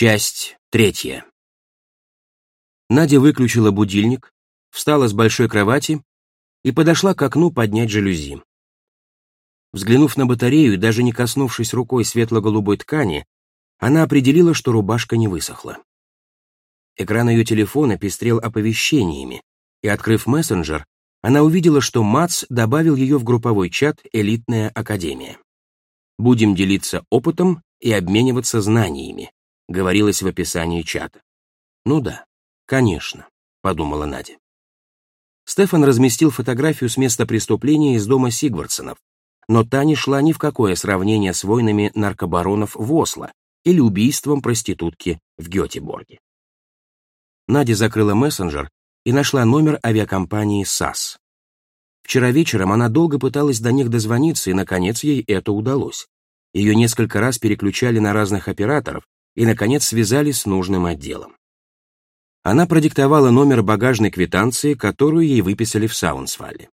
Часть третья. Надя выключила будильник, встала с большой кровати и подошла к окну поднять жалюзи. Взглянув на батарею и даже не коснувшись рукой светло-голубой ткани, она определила, что рубашка не высохла. Экран ее телефона пестрел оповещениями, и, открыв мессенджер, она увидела, что Мац добавил ее в групповой чат «Элитная академия». «Будем делиться опытом и обмениваться знаниями», говорилось в описании чата. «Ну да, конечно», — подумала Надя. Стефан разместил фотографию с места преступления из дома Сигвардсонов, но та не шла ни в какое сравнение с войнами наркобаронов в Осло или убийством проститутки в Гетеборге. Надя закрыла мессенджер и нашла номер авиакомпании САС. Вчера вечером она долго пыталась до них дозвониться, и, наконец, ей это удалось. Ее несколько раз переключали на разных операторов и, наконец, связали с нужным отделом. Она продиктовала номер багажной квитанции, которую ей выписали в Саунсвалле.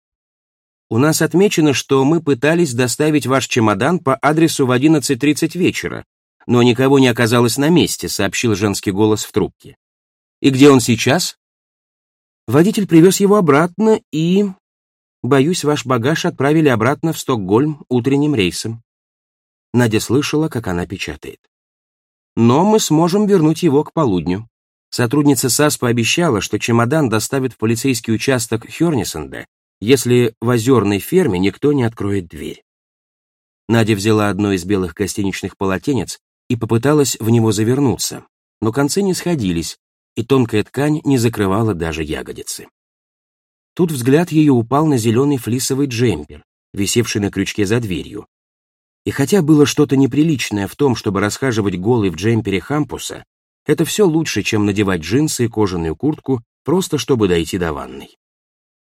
«У нас отмечено, что мы пытались доставить ваш чемодан по адресу в 11.30 вечера, но никого не оказалось на месте», сообщил женский голос в трубке. «И где он сейчас?» Водитель привез его обратно и... Боюсь, ваш багаж отправили обратно в Стокгольм утренним рейсом. Надя слышала, как она печатает. Но мы сможем вернуть его к полудню. Сотрудница САС пообещала, что чемодан доставят в полицейский участок Хернисенде, если в озерной ферме никто не откроет дверь. Надя взяла одно из белых гостиничных полотенец и попыталась в него завернуться, но концы не сходились, и тонкая ткань не закрывала даже ягодицы. Тут взгляд ее упал на зеленый флисовый джемпер, висевший на крючке за дверью. И хотя было что-то неприличное в том, чтобы расхаживать голый в джемпере Хампуса, это все лучше, чем надевать джинсы и кожаную куртку, просто чтобы дойти до ванной.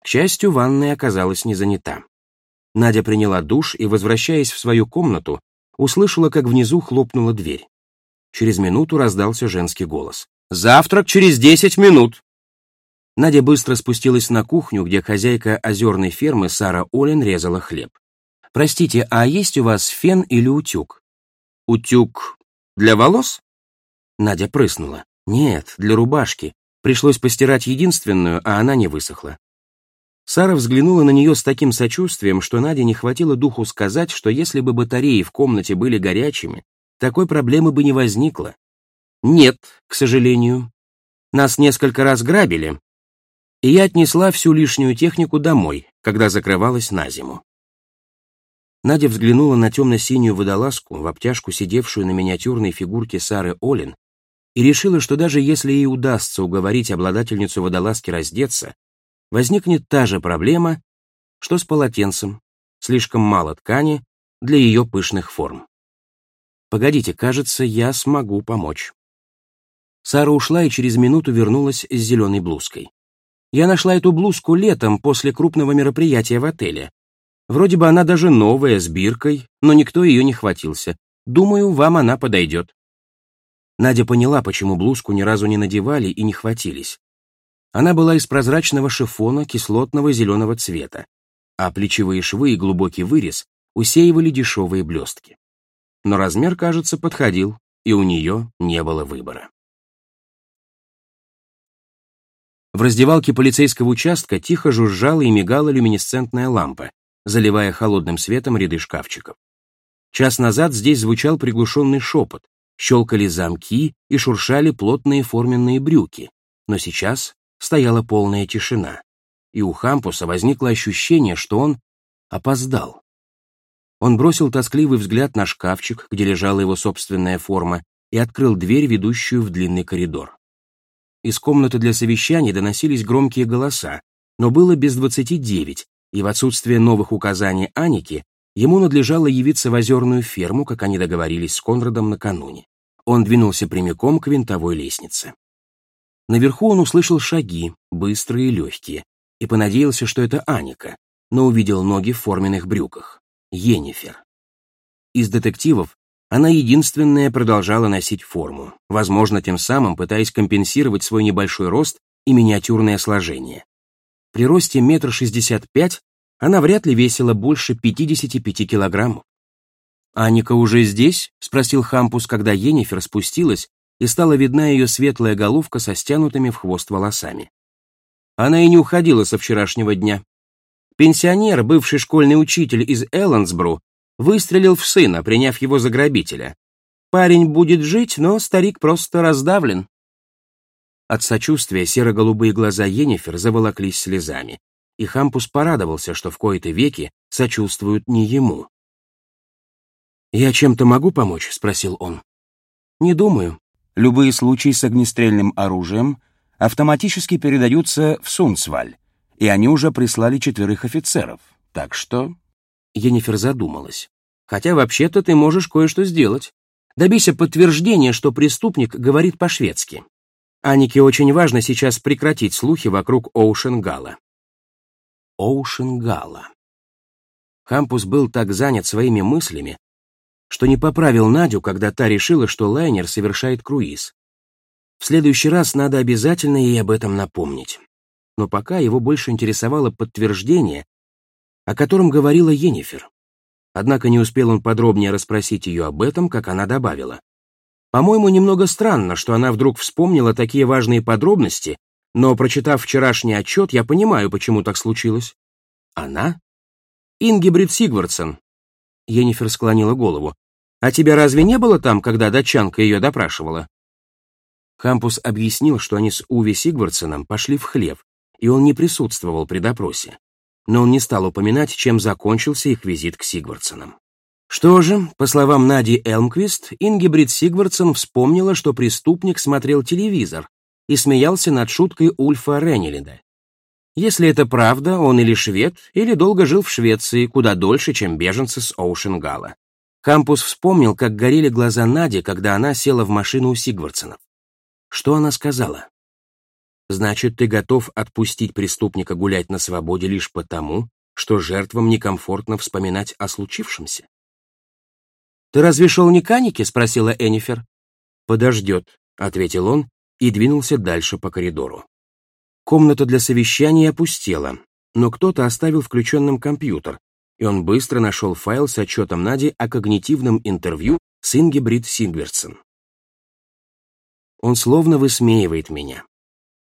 К счастью, ванная оказалась не занята. Надя приняла душ и, возвращаясь в свою комнату, услышала, как внизу хлопнула дверь. Через минуту раздался женский голос. Завтрак через десять минут!» Надя быстро спустилась на кухню, где хозяйка озерной фермы Сара Олен резала хлеб. «Простите, а есть у вас фен или утюг?» «Утюг для волос?» Надя прыснула. «Нет, для рубашки. Пришлось постирать единственную, а она не высохла». Сара взглянула на нее с таким сочувствием, что Наде не хватило духу сказать, что если бы батареи в комнате были горячими, такой проблемы бы не возникло, нет, к сожалению. Нас несколько раз грабили, и я отнесла всю лишнюю технику домой, когда закрывалась на зиму. Надя взглянула на темно-синюю водолазку, в обтяжку сидевшую на миниатюрной фигурке Сары Олин, и решила, что даже если ей удастся уговорить обладательницу водолазки раздеться, возникнет та же проблема, что с полотенцем, слишком мало ткани для ее пышных форм. Погодите, кажется, я смогу помочь. Сара ушла и через минуту вернулась с зеленой блузкой. Я нашла эту блузку летом после крупного мероприятия в отеле. Вроде бы она даже новая, с биркой, но никто ее не хватился. Думаю, вам она подойдет. Надя поняла, почему блузку ни разу не надевали и не хватились. Она была из прозрачного шифона кислотного зеленого цвета, а плечевые швы и глубокий вырез усеивали дешевые блестки. Но размер, кажется, подходил, и у нее не было выбора. В раздевалке полицейского участка тихо жужжала и мигала люминесцентная лампа, заливая холодным светом ряды шкафчиков. Час назад здесь звучал приглушенный шепот, щелкали замки и шуршали плотные форменные брюки, но сейчас стояла полная тишина, и у Хампуса возникло ощущение, что он опоздал. Он бросил тоскливый взгляд на шкафчик, где лежала его собственная форма, и открыл дверь, ведущую в длинный коридор. Из комнаты для совещаний доносились громкие голоса, но было без двадцати девять, и в отсутствие новых указаний Аники ему надлежало явиться в озерную ферму, как они договорились с Конрадом накануне. Он двинулся прямиком к винтовой лестнице. Наверху он услышал шаги, быстрые и легкие, и понадеялся, что это Аника, но увидел ноги в форменных брюках. Енифер. Из детективов она единственная продолжала носить форму, возможно, тем самым пытаясь компенсировать свой небольшой рост и миниатюрное сложение. При росте метр шестьдесят пять она вряд ли весила больше 55 килограммов. «Аника уже здесь?» — спросил Хампус, когда Енифер спустилась и стала видна ее светлая головка со стянутыми в хвост волосами. Она и не уходила со вчерашнего дня. Пенсионер, бывший школьный учитель из Эллендсбру, выстрелил в сына, приняв его за грабителя. Парень будет жить, но старик просто раздавлен. От сочувствия серо-голубые глаза Енифер заволоклись слезами, и Хампус порадовался, что в кои-то веки сочувствуют не ему. «Я чем-то могу помочь?» — спросил он. «Не думаю. Любые случаи с огнестрельным оружием автоматически передаются в Сунцваль, и они уже прислали четверых офицеров, так что...» Енифер задумалась. «Хотя вообще-то ты можешь кое-что сделать. Добейся подтверждения, что преступник говорит по-шведски. Анике очень важно сейчас прекратить слухи вокруг Оушенгала». Оушенгала. Хампус был так занят своими мыслями, что не поправил Надю, когда та решила, что лайнер совершает круиз. В следующий раз надо обязательно ей об этом напомнить. Но пока его больше интересовало подтверждение, о котором говорила Енифер. Однако не успел он подробнее расспросить ее об этом, как она добавила. По-моему, немного странно, что она вдруг вспомнила такие важные подробности, но, прочитав вчерашний отчет, я понимаю, почему так случилось. Она? Ингибрид Сигвардсон. Енифер склонила голову. А тебя разве не было там, когда датчанка ее допрашивала? Хампус объяснил, что они с Уви Сигвардсоном пошли в хлев, и он не присутствовал при допросе. Но он не стал упоминать, чем закончился их визит к Сигвардсонам. Что же, по словам Нади Элмквист, Ингебрид Сигвардсон вспомнила, что преступник смотрел телевизор и смеялся над шуткой Ульфа Реннелида. Если это правда, он или швед, или долго жил в Швеции, куда дольше, чем беженцы с Оушенгала. Кампус вспомнил, как горели глаза Нади, когда она села в машину у Сигвардсонов. Что она сказала? Значит, ты готов отпустить преступника гулять на свободе лишь потому, что жертвам некомфортно вспоминать о случившемся? «Ты разве шел не каники?» — спросила Эннифер. «Подождет», — ответил он и двинулся дальше по коридору. Комната для совещания опустела, но кто-то оставил включенным компьютер, и он быстро нашел файл с отчетом Нади о когнитивном интервью с Ингебрид Сингверсен. Он словно высмеивает меня,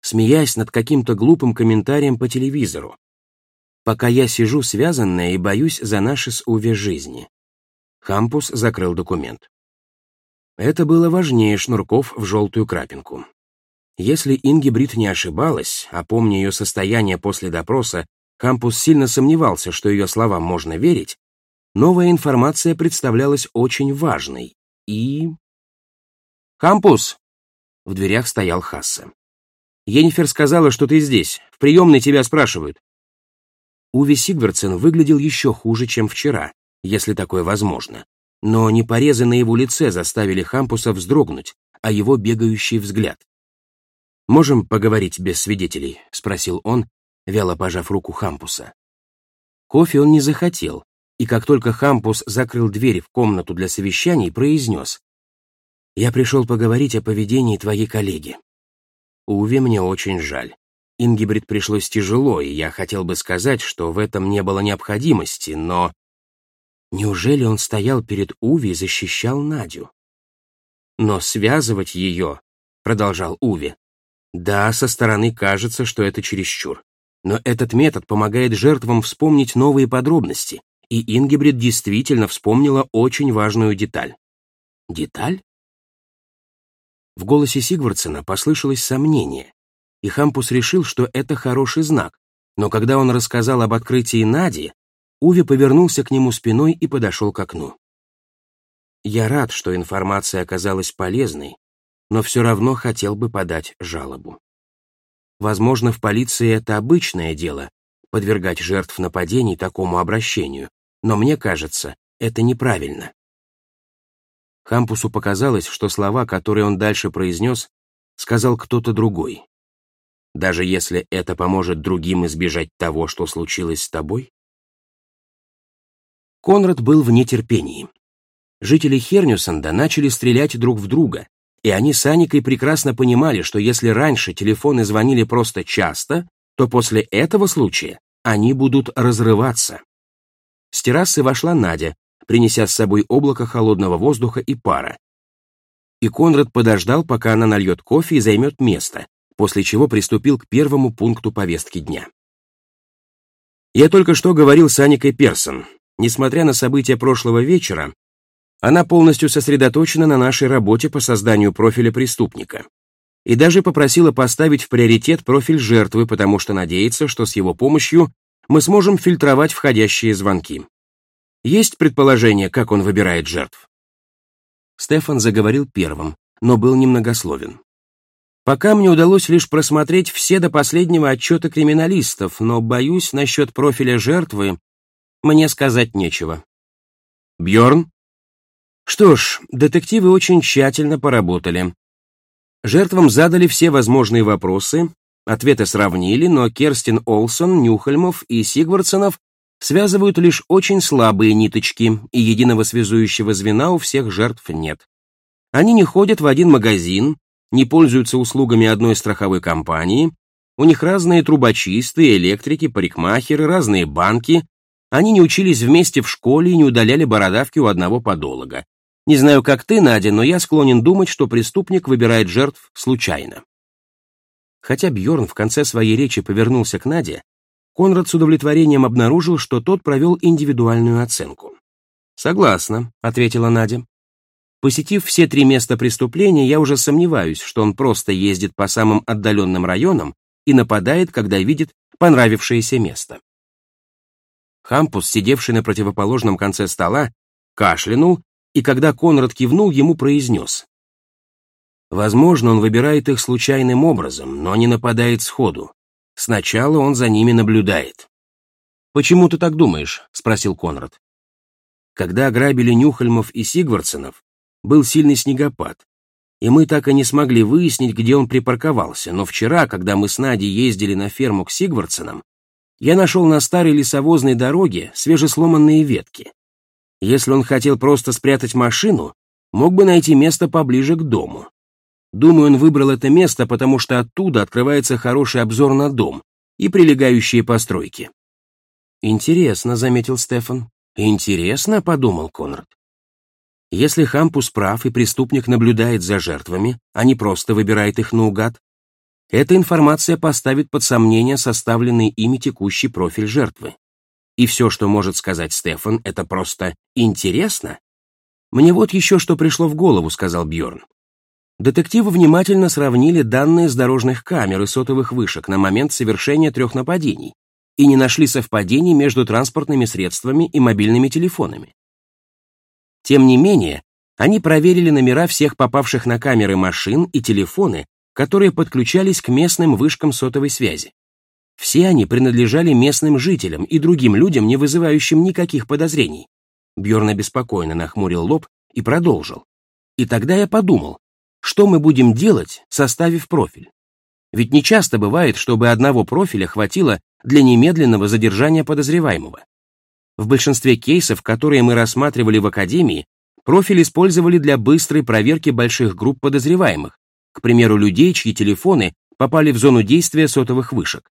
смеясь над каким-то глупым комментарием по телевизору, пока я сижу связанная и боюсь за наши с Уве жизни. Хампус закрыл документ. Это было важнее шнурков в желтую крапинку. Если Ингебрид не ошибалась, а помня ее состояние после допроса, Кампус сильно сомневался, что ее словам можно верить, новая информация представлялась очень важной и... «Кампус!» В дверях стоял Хассе. «Енифер сказала, что ты здесь. В приемной тебя спрашивают». Уви Сигвардсен выглядел еще хуже, чем вчера, если такое возможно. Но не порезы на его лице заставили Хампуса вздрогнуть, а его бегающий взгляд. «Можем поговорить без свидетелей?» — спросил он, вяло пожав руку Хампуса. Кофе он не захотел, и как только Хампус закрыл дверь в комнату для совещаний, произнес «Я пришел поговорить о поведении твоей коллеги. Уве мне очень жаль. Ингибрид пришлось тяжело, и я хотел бы сказать, что в этом не было необходимости, но... Неужели он стоял перед Уви и защищал Надю? Но связывать ее, продолжал Уви, да, со стороны кажется, что это чересчур. Но этот метод помогает жертвам вспомнить новые подробности, и Ингебрид действительно вспомнила очень важную деталь. Деталь? В голосе Сигвардсена послышалось сомнение, и Хампус решил, что это хороший знак, но когда он рассказал об открытии Нади, Уви повернулся к нему спиной и подошел к окну. Я рад, что информация оказалась полезной, но все равно хотел бы подать жалобу. Возможно, в полиции это обычное дело — подвергать жертв нападений такому обращению, но мне кажется, это неправильно. Хампусу показалось, что слова, которые он дальше произнес, сказал кто-то другой. Даже если это поможет другим избежать того, что случилось с тобой? Конрад был в нетерпении. Жители Хернюсенда начали стрелять друг в друга, и они с Аникой прекрасно понимали, что если раньше телефоны звонили просто часто, то после этого случая они будут разрываться. С террасы вошла Надя, принеся с собой облако холодного воздуха и пара. и Конрад подождал, пока она нальет кофе и займет место, после чего приступил к первому пункту повестки дня. Я только что говорил с Аникой Персон. Несмотря на события прошлого вечера, она полностью сосредоточена на нашей работе по созданию профиля преступника. И даже попросила поставить в приоритет профиль жертвы, потому что надеется, что с его помощью мы сможем фильтровать входящие звонки. Есть предположение, как он выбирает жертв? Стефан заговорил первым, но был немногословен. Пока мне удалось лишь просмотреть все до последнего отчета криминалистов, но, боюсь, насчет профиля жертвы мне сказать нечего. Бьорн? Что ж, детективы очень тщательно поработали. Жертвам задали все возможные вопросы, ответы сравнили, но Керстин Олсон, Нюхальмов и Сигвардсонов связывают лишь очень слабые ниточки, и единого связующего звена у всех жертв нет. Они не ходят в один магазин, не пользуются услугами одной страховой компании, у них разные трубочисты, электрики, парикмахеры, разные банки, они не учились вместе в школе и не удаляли бородавки у одного подолога. Не знаю, как ты, Надя, но я склонен думать, что преступник выбирает жертв случайно. Хотя Бьорн в конце своей речи повернулся к Наде, Конрад с удовлетворением обнаружил, что тот провел индивидуальную оценку. «Согласна», — ответила Надя. Посетив все три места преступления, я уже сомневаюсь, что он просто ездит по самым отдаленным районам и нападает, когда видит понравившееся место. Хампус, сидевший на противоположном конце стола, кашлянул, и когда Конрад кивнул, ему произнес. Возможно, он выбирает их случайным образом, но не нападает сходу. Сначала он за ними наблюдает. «Почему ты так думаешь?» — спросил Конрад. Когда ограбили Нюхальмов и Сигвардсонов, был сильный снегопад, и мы так и не смогли выяснить, где он припарковался, но вчера, когда мы с Надей ездили на ферму к Сигвардсонам, я нашел на старой лесовозной дороге свежесломанные ветки. Если он хотел просто спрятать машину, мог бы найти место поближе к дому. Думаю, он выбрал это место, потому что оттуда открывается хороший обзор на дом и прилегающие постройки. «Интересно», — заметил Стефан. «Интересно», — подумал Конрад. Если Хампус прав и преступник наблюдает за жертвами, а не просто выбирает их наугад, эта информация поставит под сомнение составленный ими текущий профиль жертвы. И все, что может сказать Стефан, это просто «интересно». «Мне вот еще что пришло в голову», — сказал Бьорн. Детективы внимательно сравнили данные с дорожных камер и сотовых вышек на момент совершения трех нападений и не нашли совпадений между транспортными средствами и мобильными телефонами. Тем не менее, они проверили номера всех попавших на камеры машин и телефоны, которые подключались к местным вышкам сотовой связи. Все они принадлежали местным жителям и другим людям, не вызывающим никаких подозрений. Бьорн обеспокоенно нахмурил лоб и продолжил. И тогда я подумал, что мы будем делать, составив профиль? Ведь не часто бывает, чтобы одного профиля хватило для немедленного задержания подозреваемого. В большинстве кейсов, которые мы рассматривали в Академии, профиль использовали для быстрой проверки больших групп подозреваемых, к примеру, людей, чьи телефоны попали в зону действия сотовых вышек.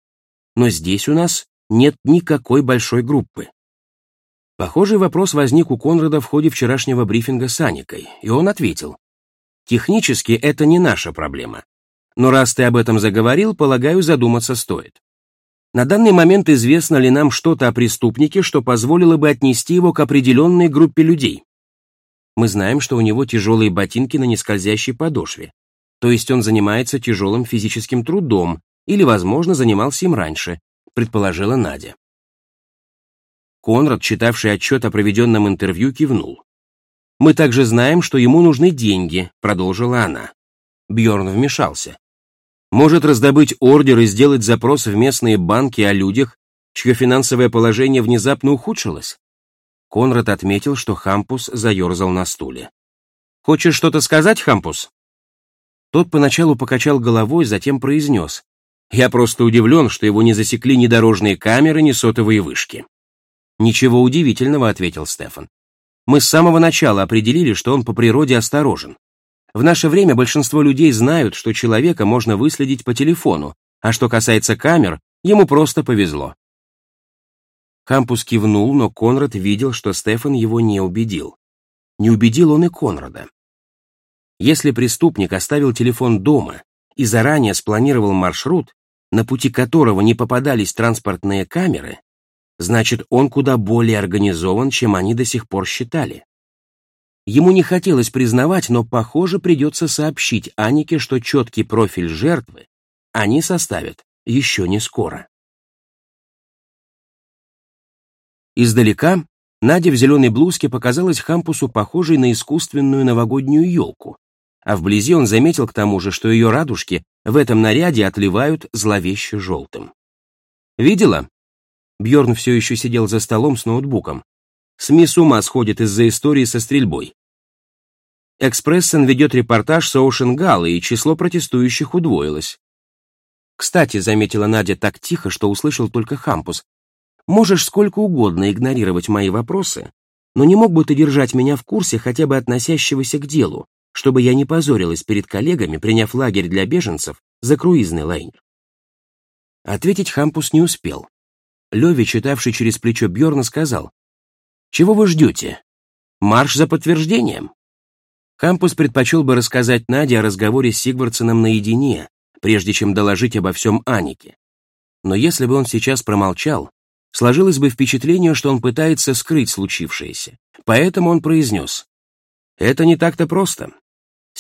Но здесь у нас нет никакой большой группы. Похожий вопрос возник у Конрада в ходе вчерашнего брифинга с Аникой, и он ответил, Технически это не наша проблема. Но раз ты об этом заговорил, полагаю, задуматься стоит. На данный момент известно ли нам что-то о преступнике, что позволило бы отнести его к определенной группе людей? Мы знаем, что у него тяжелые ботинки на нескользящей подошве. То есть он занимается тяжелым физическим трудом или, возможно, занимался им раньше, предположила Надя. Конрад, читавший отчет о проведенном интервью, кивнул. Мы также знаем, что ему нужны деньги, продолжила она. Бьорн вмешался. Может раздобыть ордер и сделать запрос в местные банки о людях, чье финансовое положение внезапно ухудшилось? Конрад отметил, что Хампус заерзал на стуле. «Хочешь что-то сказать, Хампус?» Тот поначалу покачал головой, затем произнес. «Я просто удивлен, что его не засекли ни дорожные камеры, ни сотовые вышки». «Ничего удивительного», — ответил Стефан. Мы с самого начала определили, что он по природе осторожен. В наше время большинство людей знают, что человека можно выследить по телефону, а что касается камер, ему просто повезло. Хампус кивнул, но Конрад видел, что Стефан его не убедил. Не убедил он и Конрада. Если преступник оставил телефон дома и заранее спланировал маршрут, на пути которого не попадались транспортные камеры, значит, он куда более организован, чем они до сих пор считали. Ему не хотелось признавать, но, похоже, придется сообщить Анике, что четкий профиль жертвы они составят еще не скоро. Издалека Надя в зеленой блузке показалась Хампусу похожей на искусственную новогоднюю елку, а вблизи он заметил к тому же, что ее радужки в этом наряде отливают зловеще желтым. «Видела?» Бьорн все еще сидел за столом с ноутбуком. СМИ с ума сходит из-за истории со стрельбой. Экспрессен ведет репортаж с Оушенгала, и число протестующих удвоилось. Кстати, заметила Надя так тихо, что услышал только Хампус. Можешь сколько угодно игнорировать мои вопросы, но не мог бы ты держать меня в курсе хотя бы относящегося к делу, чтобы я не позорилась перед коллегами, приняв лагерь для беженцев за круизный лайнер. Ответить Хампус не успел. Леви, читавший через плечо Бьорна, сказал, «Чего вы ждете? Марш за подтверждением?» Хампус предпочел бы рассказать Наде о разговоре с Сигвардсеном наедине, прежде чем доложить обо всем Анике. Но если бы он сейчас промолчал, сложилось бы впечатление, что он пытается скрыть случившееся. Поэтому он произнес, «Это не так-то просто.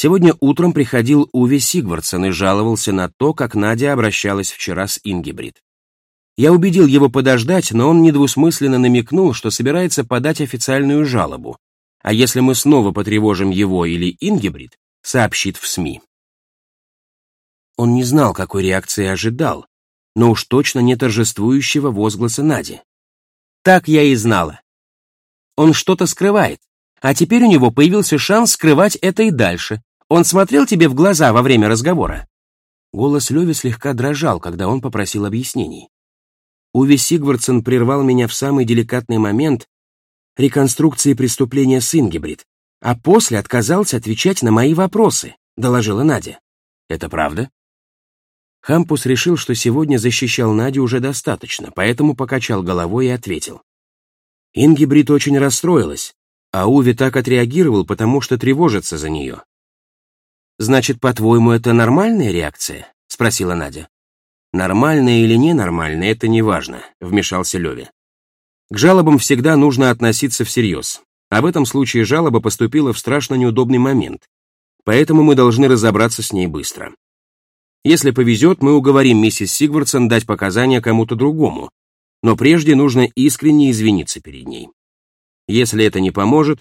Сегодня утром приходил Уве Сигвардсон и жаловался на то, как Надя обращалась вчера с Ингебрид. Я убедил его подождать, но он недвусмысленно намекнул, что собирается подать официальную жалобу, а если мы снова потревожим его или Ингебрид, сообщит в СМИ. Он не знал, какой реакции ожидал, но уж точно не торжествующего возгласа Нади. Так я и знала. Он что-то скрывает, а теперь у него появился шанс скрывать это и дальше. Он смотрел тебе в глаза во время разговора. Голос Леви слегка дрожал, когда он попросил объяснений. Уви Сигвардсон прервал меня в самый деликатный момент реконструкции преступления с Ингебрид, а после отказался отвечать на мои вопросы, доложила Надя. Это правда? Хампус решил, что сегодня защищал Надю уже достаточно, поэтому покачал головой и ответил. Ингибрид очень расстроилась, а Уви так отреагировал, потому что тревожится за нее. «Значит, по-твоему, это нормальная реакция?» — спросила Надя. «Нормальная или ненормальная, это не важно», — вмешался Леви. «К жалобам всегда нужно относиться всерьез, а в этом случае жалоба поступила в страшно неудобный момент, поэтому мы должны разобраться с ней быстро. Если повезет, мы уговорим миссис Сигвардсон дать показания кому-то другому, но прежде нужно искренне извиниться перед ней. Если это не поможет,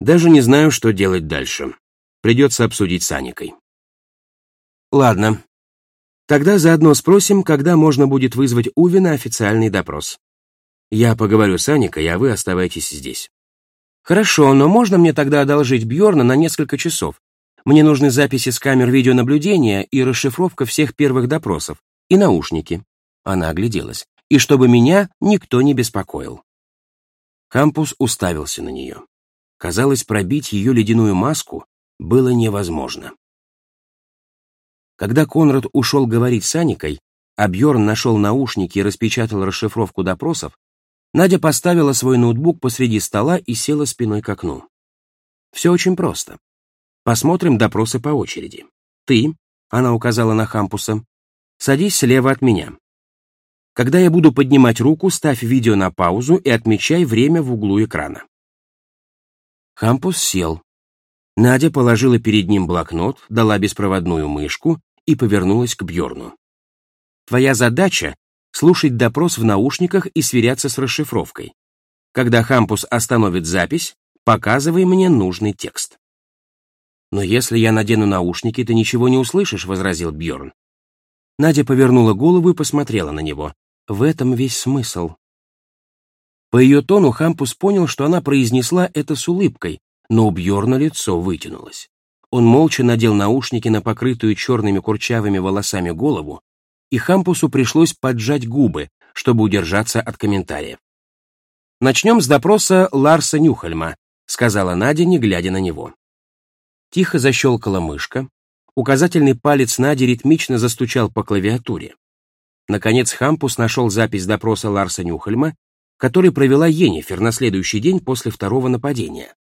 даже не знаю, что делать дальше. Придется обсудить с Аникой. Ладно. Тогда заодно спросим, когда можно будет вызвать Уви на официальный допрос. Я поговорю с Аникой, а вы оставайтесь здесь. Хорошо, но можно мне тогда одолжить Бьорна на несколько часов? Мне нужны записи с камер видеонаблюдения и расшифровка всех первых допросов, и наушники. Она огляделась. И чтобы меня никто не беспокоил. Кампус уставился на нее. Казалось, пробить ее ледяную маску было невозможно. Когда Конрад ушел говорить с Аникой, а Бьерн нашел наушники и распечатал расшифровку допросов, Надя поставила свой ноутбук посреди стола и села спиной к окну. Все очень просто. Посмотрим допросы по очереди. Ты, она указала на Хампуса, садись слева от меня. Когда я буду поднимать руку, ставь видео на паузу и отмечай время в углу экрана. Хампус сел. Надя положила перед ним блокнот, дала беспроводную мышку и повернулась к Бьорну. Твоя задача — слушать допрос в наушниках и сверяться с расшифровкой. Когда Хампус остановит запись, показывай мне нужный текст. «Но если я надену наушники, ты ничего не услышишь», — возразил Бьорн. Надя повернула голову и посмотрела на него. В этом весь смысл. По ее тону Хампус понял, что она произнесла это с улыбкой, но у Бьорна лицо вытянулось. Он молча надел наушники на покрытую черными курчавыми волосами голову, и Хампусу пришлось поджать губы, чтобы удержаться от комментариев. «Начнем с допроса Ларса Нюхальма», — сказала Надя, не глядя на него. Тихо защелкала мышка. Указательный палец Нади ритмично застучал по клавиатуре. Наконец Хампус нашел запись допроса Ларса Нюхельма, который провела Енифер на следующий день после второго нападения.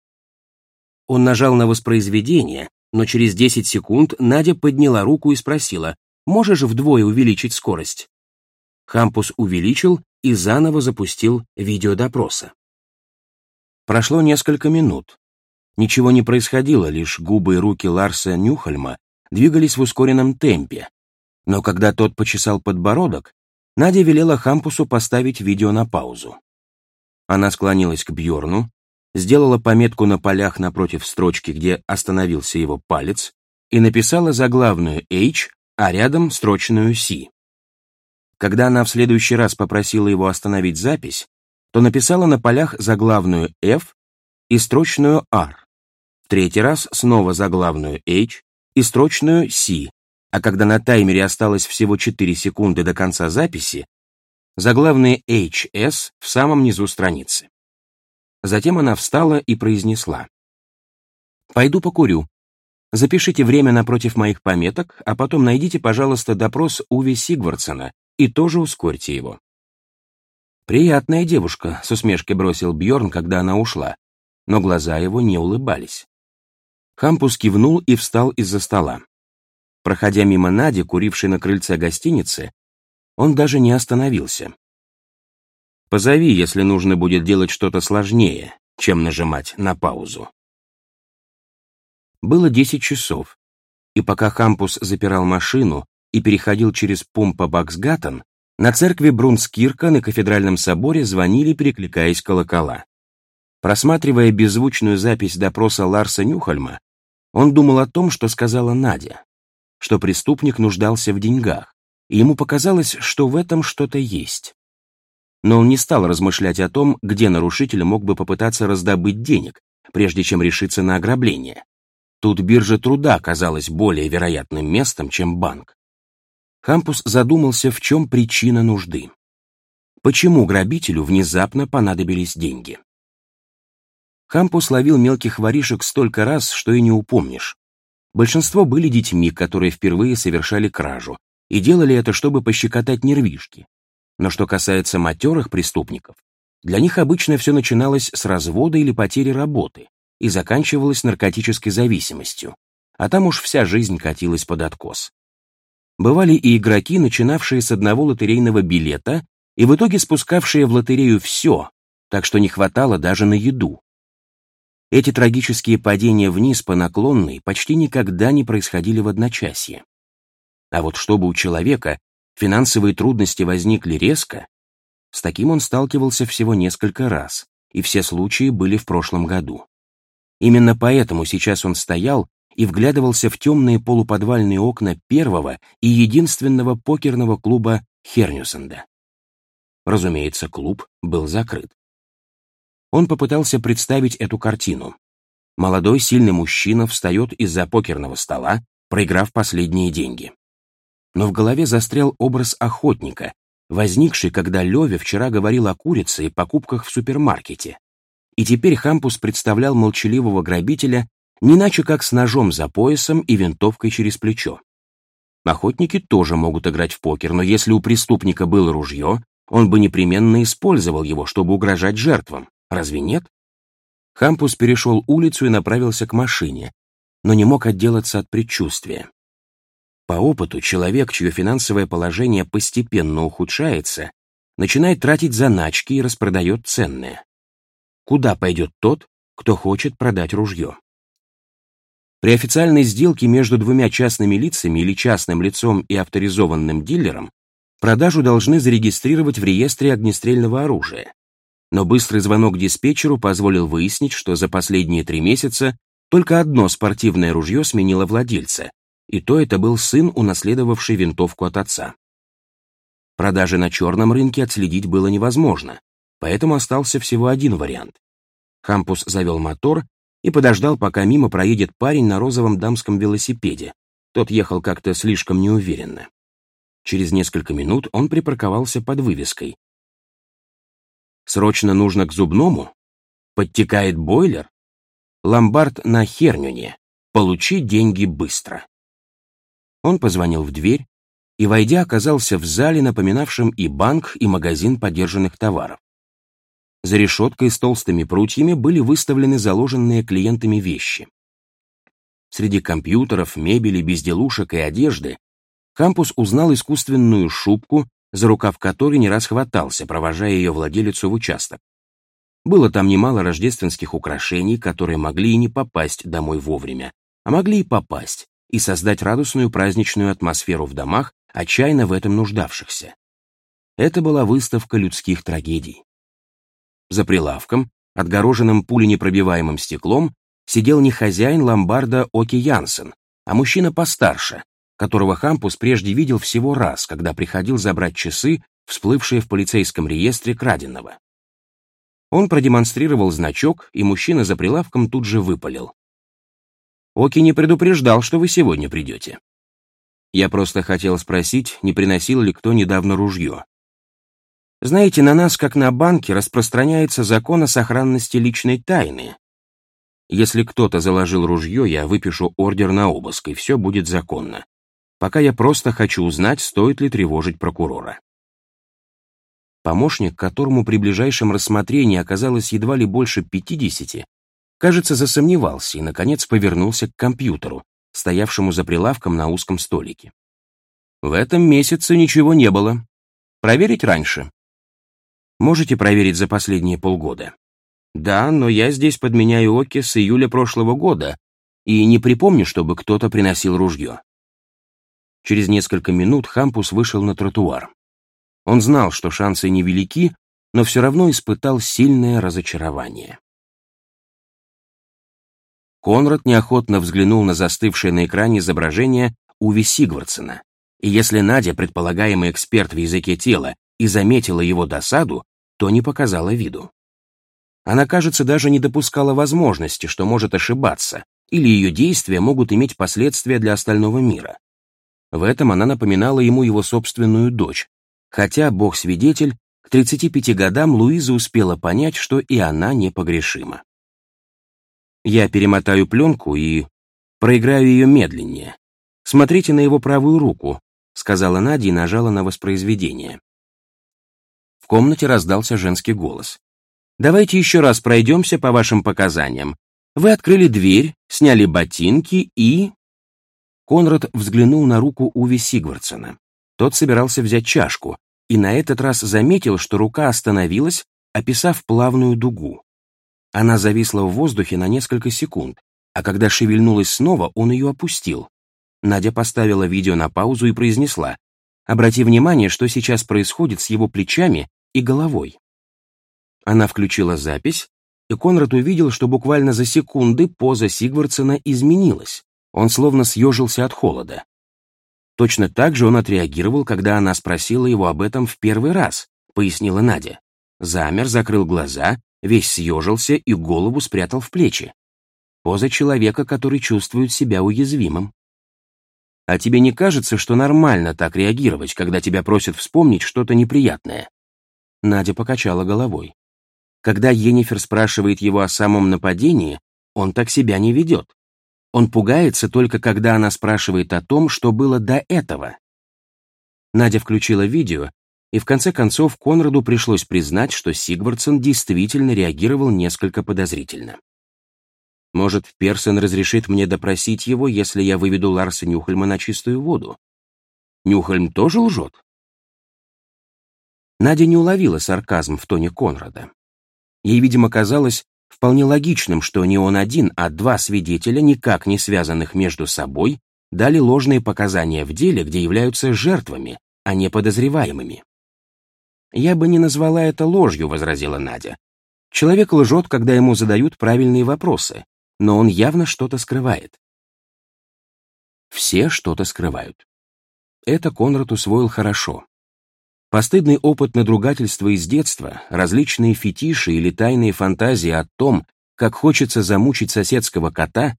Он нажал на воспроизведение, но через 10 секунд Надя подняла руку и спросила, «Можешь вдвое увеличить скорость?» Хампус увеличил и заново запустил видеодопроса. Прошло несколько минут. Ничего не происходило, лишь губы и руки Ларса Нюхальма двигались в ускоренном темпе. Но когда тот почесал подбородок, Надя велела Хампусу поставить видео на паузу. Она склонилась к Бьорну, сделала пометку на полях напротив строчки, где остановился его палец, и написала заглавную H, а рядом строчную C. Когда она в следующий раз попросила его остановить запись, то написала на полях заглавную F и строчную R. В третий раз снова заглавную H и строчную C, а когда на таймере осталось всего 4 секунды до конца записи, заглавные HS в самом низу страницы. Затем она встала и произнесла. «Пойду покурю. Запишите время напротив моих пометок, а потом найдите, пожалуйста, допрос Уви Сигвардсона и тоже ускорьте его». «Приятная девушка», — с усмешкой бросил Бьорн, когда она ушла, но глаза его не улыбались. Хампус кивнул и встал из-за стола. Проходя мимо Нади, курившей на крыльце гостиницы, он даже не остановился. Позови, если нужно будет делать что-то сложнее, чем нажимать на паузу. Было 10 часов, и пока Хампус запирал машину и переходил через Пумпа Баксгаттен, на церкви Брунскирка на кафедральном соборе звонили, перекликаясь колокола. Просматривая беззвучную запись допроса Ларса Нюхальма, он думал о том, что сказала Надя, что преступник нуждался в деньгах, и ему показалось, что в этом что-то есть но он не стал размышлять о том, где нарушитель мог бы попытаться раздобыть денег, прежде чем решиться на ограбление. Тут биржа труда казалась более вероятным местом, чем банк. Хампус задумался, в чем причина нужды. Почему грабителю внезапно понадобились деньги? Хампус ловил мелких воришек столько раз, что и не упомнишь. Большинство были детьми, которые впервые совершали кражу, и делали это, чтобы пощекотать нервишки, но что касается матерых преступников, для них обычно все начиналось с развода или потери работы и заканчивалось наркотической зависимостью, а там уж вся жизнь катилась под откос. Бывали и игроки, начинавшие с одного лотерейного билета и в итоге спускавшие в лотерею все, так что не хватало даже на еду. Эти трагические падения вниз по наклонной почти никогда не происходили в одночасье. А вот чтобы у человека финансовые трудности возникли резко, с таким он сталкивался всего несколько раз, и все случаи были в прошлом году. Именно поэтому сейчас он стоял и вглядывался в темные полуподвальные окна первого и единственного покерного клуба Хернюсенда. Разумеется, клуб был закрыт. Он попытался представить эту картину. Молодой сильный мужчина встает из-за покерного стола, проиграв последние деньги но в голове застрял образ охотника, возникший, когда Леве вчера говорил о курице и покупках в супермаркете. И теперь Хампус представлял молчаливого грабителя не иначе как с ножом за поясом и винтовкой через плечо. Охотники тоже могут играть в покер, но если у преступника было ружье, он бы непременно использовал его, чтобы угрожать жертвам. Разве нет? Хампус перешел улицу и направился к машине, но не мог отделаться от предчувствия. По опыту, человек, чье финансовое положение постепенно ухудшается, начинает тратить заначки и распродает ценное. Куда пойдет тот, кто хочет продать ружье? При официальной сделке между двумя частными лицами или частным лицом и авторизованным дилером продажу должны зарегистрировать в реестре огнестрельного оружия. Но быстрый звонок диспетчеру позволил выяснить, что за последние три месяца только одно спортивное ружье сменило владельца, и то это был сын, унаследовавший винтовку от отца. Продажи на черном рынке отследить было невозможно, поэтому остался всего один вариант. Хампус завел мотор и подождал, пока мимо проедет парень на розовом дамском велосипеде. Тот ехал как-то слишком неуверенно. Через несколько минут он припарковался под вывеской. «Срочно нужно к зубному? Подтекает бойлер? Ломбард на Хернюне. Получи деньги быстро». Он позвонил в дверь и, войдя, оказался в зале, напоминавшем и банк, и магазин подержанных товаров. За решеткой с толстыми прутьями были выставлены заложенные клиентами вещи. среди компьютеров, мебели, безделушек и одежды, Кампус узнал искусственную шубку, за рукав которой не раз хватался, провожая ее владелицу в участок. Было там немало рождественских украшений, которые могли и не попасть домой вовремя, а могли и попасть, и создать радостную праздничную атмосферу в домах, отчаянно в этом нуждавшихся. Это была выставка людских трагедий. За прилавком, отгороженным пуленепробиваемым стеклом, сидел не хозяин ломбарда Оки Янсен, а мужчина постарше, которого Хампус прежде видел всего раз, когда приходил забрать часы, всплывшие в полицейском реестре краденого. Он продемонстрировал значок, и мужчина за прилавком тут же выпалил. «Оки не предупреждал, что вы сегодня придете. Я просто хотел спросить, не приносил ли кто недавно ружье. Знаете, на нас, как на банке, распространяется закон о сохранности личной тайны. Если кто-то заложил ружье, я выпишу ордер на обыск, и все будет законно. Пока я просто хочу узнать, стоит ли тревожить прокурора. Помощник, которому при ближайшем рассмотрении оказалось едва ли больше 50, кажется, засомневался и, наконец, повернулся к компьютеру, стоявшему за прилавком на узком столике. В этом месяце ничего не было. Проверить раньше. Можете проверить за последние полгода. Да, но я здесь подменяю Оки с июля прошлого года и не припомню, чтобы кто-то приносил ружье. Через несколько минут Хампус вышел на тротуар. Он знал, что шансы невелики, но все равно испытал сильное разочарование. Конрад неохотно взглянул на застывшее на экране изображение Уви Сигвардсена, и если Надя, предполагаемый эксперт в языке тела, и заметила его досаду, то не показала виду. Она, кажется, даже не допускала возможности, что может ошибаться, или ее действия могут иметь последствия для остального мира. В этом она напоминала ему его собственную дочь, хотя, бог-свидетель, к 35 годам Луиза успела понять, что и она непогрешима. Я перемотаю пленку и проиграю ее медленнее. Смотрите на его правую руку, сказала Надя и нажала на воспроизведение. В комнате раздался женский голос. Давайте еще раз пройдемся по вашим показаниям. Вы открыли дверь, сняли ботинки и... Конрад взглянул на руку Уви Сигвардсона. Тот собирался взять чашку, и на этот раз заметил, что рука остановилась, описав плавную дугу. Она зависла в воздухе на несколько секунд, а когда шевельнулась снова, он ее опустил. Надя поставила видео на паузу и произнесла, «Обрати внимание, что сейчас происходит с его плечами и головой». Она включила запись, и Конрад увидел, что буквально за секунды поза Сигвардсена изменилась. Он словно съежился от холода. Точно так же он отреагировал, когда она спросила его об этом в первый раз, пояснила Надя. Замер, закрыл глаза весь съежился и голову спрятал в плечи. Поза человека, который чувствует себя уязвимым. А тебе не кажется, что нормально так реагировать, когда тебя просят вспомнить что-то неприятное? Надя покачала головой. Когда Енифер спрашивает его о самом нападении, он так себя не ведет. Он пугается только когда она спрашивает о том, что было до этого. Надя включила видео и в конце концов Конраду пришлось признать, что Сигвардсон действительно реагировал несколько подозрительно. Может, Персон разрешит мне допросить его, если я выведу Ларса Нюхельма на чистую воду? Нюхельм тоже лжет? Надя не уловила сарказм в тоне Конрада. Ей, видимо, казалось вполне логичным, что не он один, а два свидетеля, никак не связанных между собой, дали ложные показания в деле, где являются жертвами, а не подозреваемыми. «Я бы не назвала это ложью», — возразила Надя. «Человек лжет, когда ему задают правильные вопросы, но он явно что-то скрывает». Все что-то скрывают. Это Конрад усвоил хорошо. Постыдный опыт надругательства из детства, различные фетиши или тайные фантазии о том, как хочется замучить соседского кота,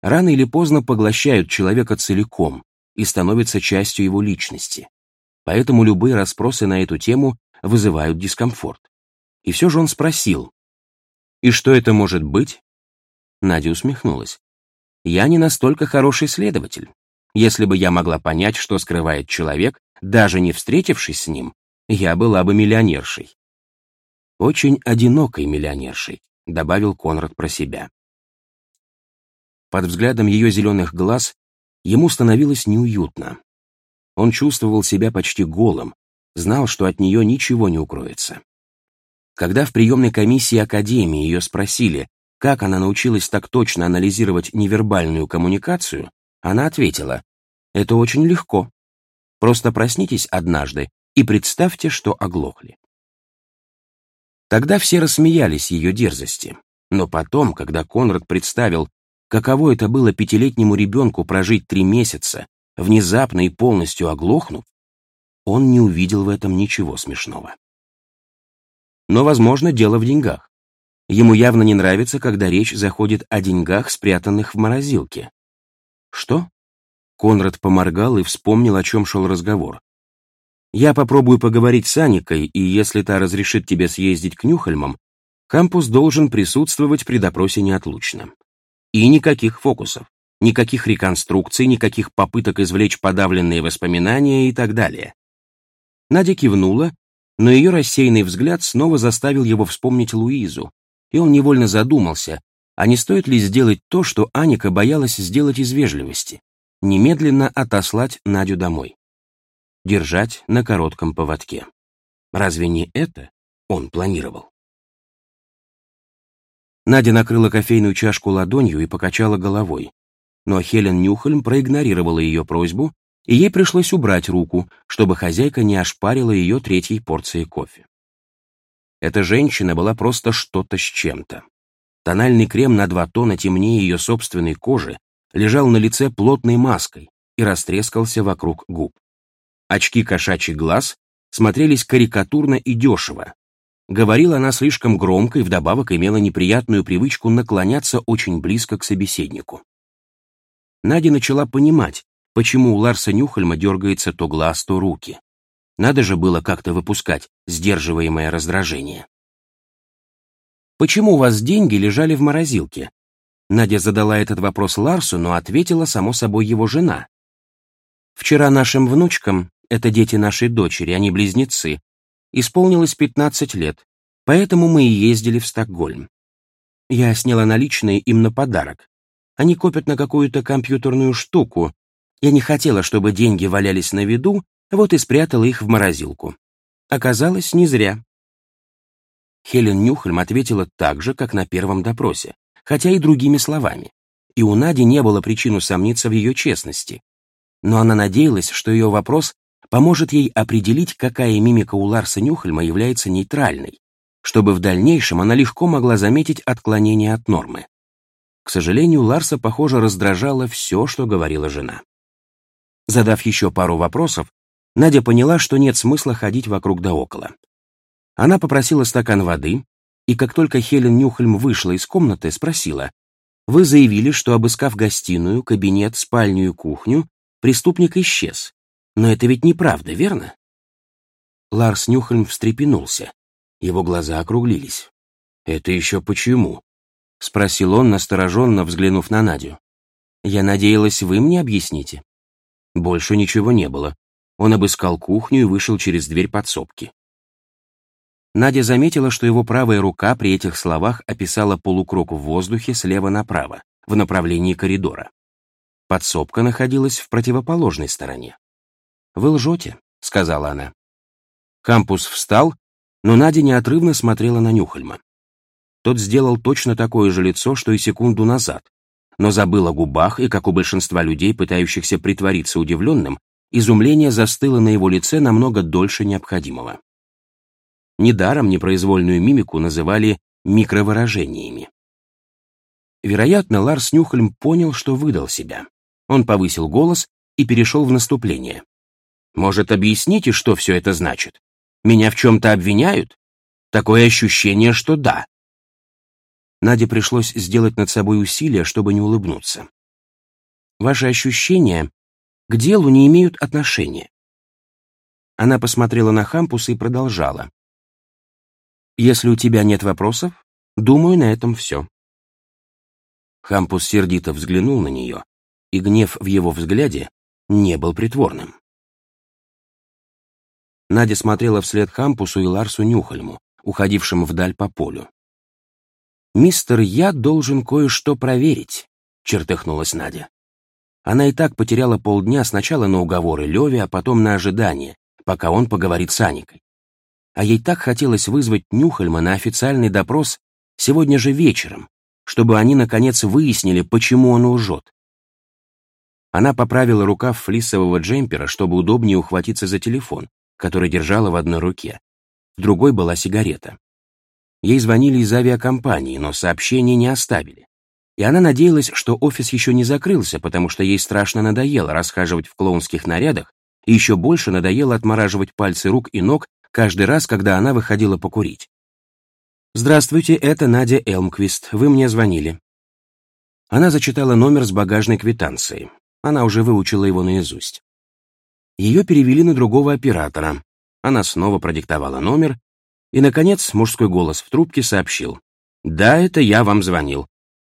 рано или поздно поглощают человека целиком и становятся частью его личности. Поэтому любые расспросы на эту тему вызывают дискомфорт. И все же он спросил, «И что это может быть?» Надя усмехнулась. «Я не настолько хороший следователь. Если бы я могла понять, что скрывает человек, даже не встретившись с ним, я была бы миллионершей». «Очень одинокой миллионершей», — добавил Конрад про себя. под взглядом ее зеленых глаз, ему становилось неуютно. Он чувствовал себя почти голым, знал, что от нее ничего не укроется. Когда в приемной комиссии Академии ее спросили, как она научилась так точно анализировать невербальную коммуникацию, она ответила, «Это очень легко. Просто проснитесь однажды и представьте, что оглохли». Тогда все рассмеялись ее дерзости, но потом, когда Конрад представил, каково это было пятилетнему ребенку прожить три месяца, внезапно и полностью оглохнув, он не увидел в этом ничего смешного. Но, возможно, дело в деньгах. Ему явно не нравится, когда речь заходит о деньгах, спрятанных в морозилке. Что? Конрад поморгал и вспомнил, о чем шел разговор. Я попробую поговорить с Аникой, и если та разрешит тебе съездить к Нюхальмам, Кампус должен присутствовать при допросе неотлучно. И никаких фокусов, никаких реконструкций, никаких попыток извлечь подавленные воспоминания и так далее. Надя кивнула, но ее рассеянный взгляд снова заставил его вспомнить Луизу, и он невольно задумался, а не стоит ли сделать то, что Аника боялась сделать из вежливости, немедленно отослать Надю домой. Держать на коротком поводке. Разве не это он планировал? Надя накрыла кофейную чашку ладонью и покачала головой, но Хелен Нюхельм проигнорировала ее просьбу и ей пришлось убрать руку, чтобы хозяйка не ошпарила ее третьей порцией кофе. Эта женщина была просто что-то с чем-то. Тональный крем на два тона темнее ее собственной кожи лежал на лице плотной маской и растрескался вокруг губ. Очки кошачий глаз смотрелись карикатурно и дешево. Говорила она слишком громко и вдобавок имела неприятную привычку наклоняться очень близко к собеседнику. Надя начала понимать, почему у Ларса Нюхальма дергается то глаз, то руки. Надо же было как-то выпускать сдерживаемое раздражение. «Почему у вас деньги лежали в морозилке?» Надя задала этот вопрос Ларсу, но ответила, само собой, его жена. «Вчера нашим внучкам, это дети нашей дочери, они близнецы, исполнилось 15 лет, поэтому мы и ездили в Стокгольм. Я сняла наличные им на подарок. Они копят на какую-то компьютерную штуку, я не хотела, чтобы деньги валялись на виду, вот и спрятала их в морозилку. Оказалось, не зря. Хелен Нюхельм ответила так же, как на первом допросе, хотя и другими словами. И у Нади не было причин усомниться в ее честности. Но она надеялась, что ее вопрос поможет ей определить, какая мимика у Ларса Нюхельма является нейтральной, чтобы в дальнейшем она легко могла заметить отклонение от нормы. К сожалению, Ларса, похоже, раздражало все, что говорила жена. Задав еще пару вопросов, Надя поняла, что нет смысла ходить вокруг да около. Она попросила стакан воды, и как только Хелен Нюхельм вышла из комнаты, спросила, «Вы заявили, что, обыскав гостиную, кабинет, спальню и кухню, преступник исчез. Но это ведь неправда, верно?» Ларс Нюхельм встрепенулся. Его глаза округлились. «Это еще почему?» — спросил он, настороженно взглянув на Надю. «Я надеялась, вы мне объясните». Больше ничего не было. Он обыскал кухню и вышел через дверь подсобки. Надя заметила, что его правая рука при этих словах описала полукруг в воздухе слева направо, в направлении коридора. Подсобка находилась в противоположной стороне. «Вы лжете», — сказала она. Кампус встал, но Надя неотрывно смотрела на Нюхальма. Тот сделал точно такое же лицо, что и секунду назад, но забыл о губах, и, как у большинства людей, пытающихся притвориться удивленным, изумление застыло на его лице намного дольше необходимого. Недаром непроизвольную мимику называли микровыражениями. Вероятно, Ларс Нюхельм понял, что выдал себя. Он повысил голос и перешел в наступление. «Может, объясните, что все это значит? Меня в чем-то обвиняют? Такое ощущение, что да. Наде пришлось сделать над собой усилие, чтобы не улыбнуться. Ваши ощущения к делу не имеют отношения. Она посмотрела на Хампуса и продолжала. Если у тебя нет вопросов, думаю, на этом все. Хампус сердито взглянул на нее, и гнев в его взгляде не был притворным. Надя смотрела вслед Хампусу и Ларсу Нюхальму, уходившим вдаль по полю. «Мистер, я должен кое-что проверить», — чертыхнулась Надя. Она и так потеряла полдня сначала на уговоры Леви, а потом на ожидание, пока он поговорит с Аникой. А ей так хотелось вызвать Нюхальма на официальный допрос сегодня же вечером, чтобы они, наконец, выяснили, почему он лжет. Она поправила рукав флисового джемпера, чтобы удобнее ухватиться за телефон, который держала в одной руке. В другой была сигарета. Ей звонили из авиакомпании, но сообщения не оставили. И она надеялась, что офис еще не закрылся, потому что ей страшно надоело расхаживать в клоунских нарядах, и еще больше надоело отмораживать пальцы рук и ног каждый раз, когда она выходила покурить. «Здравствуйте, это Надя Элмквист. Вы мне звонили». Она зачитала номер с багажной квитанцией. Она уже выучила его наизусть. Ее перевели на другого оператора. Она снова продиктовала номер, и, наконец, мужской голос в трубке сообщил. «Да, это я вам звонил.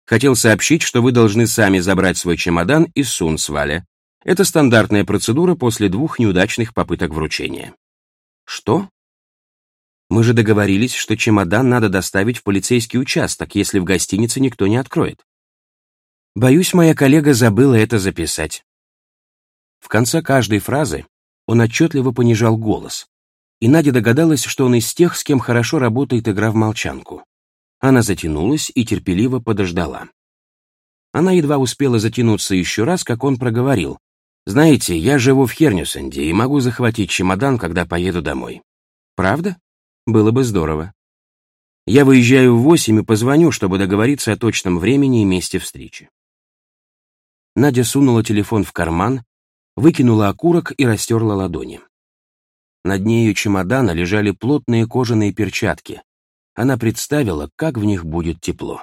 Хотел сообщить, что вы должны сами забрать свой чемодан из Сунсваля. Это стандартная процедура после двух неудачных попыток вручения». «Что?» «Мы же договорились, что чемодан надо доставить в полицейский участок, если в гостинице никто не откроет». Боюсь, моя коллега забыла это записать. В конце каждой фразы он отчетливо понижал голос, и Надя догадалась, что он из тех, с кем хорошо работает игра в молчанку. Она затянулась и терпеливо подождала. Она едва успела затянуться еще раз, как он проговорил. «Знаете, я живу в Хернюсенде и могу захватить чемодан, когда поеду домой». «Правда? Было бы здорово». «Я выезжаю в восемь и позвоню, чтобы договориться о точном времени и месте встречи». Надя сунула телефон в карман, выкинула окурок и растерла ладони. На дне ее чемодана лежали плотные кожаные перчатки. Она представила, как в них будет тепло.